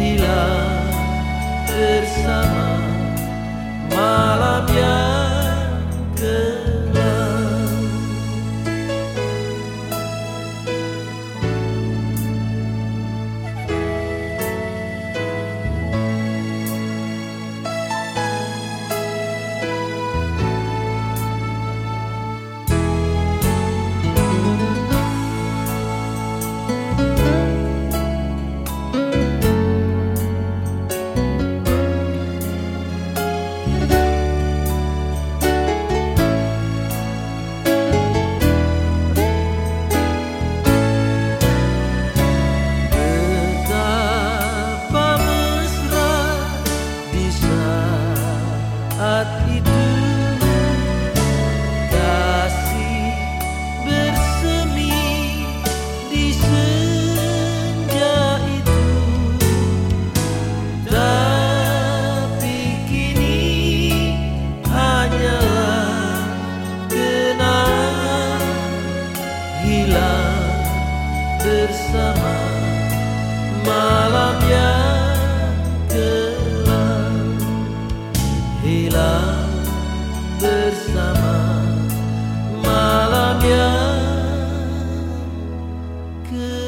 hilang bersama malam yang gelap. Hilang bersama malam yang gelap.